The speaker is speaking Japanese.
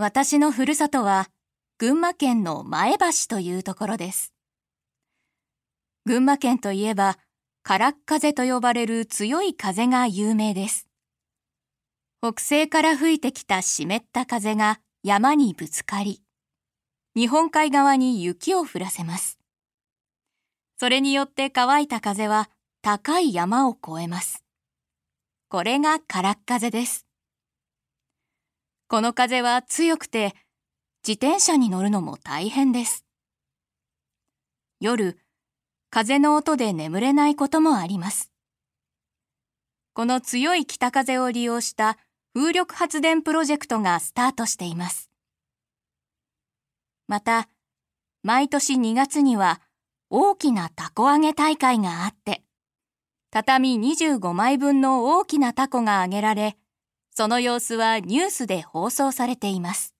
私のふるさとは群馬県の前橋というところです。群馬県といえば、からっ風と呼ばれる強い風が有名です。北西から吹いてきた湿った風が山にぶつかり、日本海側に雪を降らせます。それによって乾いた風は高い山を越えます。これがからっ風です。この風は強くて、自転車に乗るのも大変です。夜、風の音で眠れないこともあります。この強い北風を利用した風力発電プロジェクトがスタートしています。また、毎年2月には大きな凧揚げ大会があって、畳25枚分の大きな凧が揚げられ、その様子はニュースで放送されています。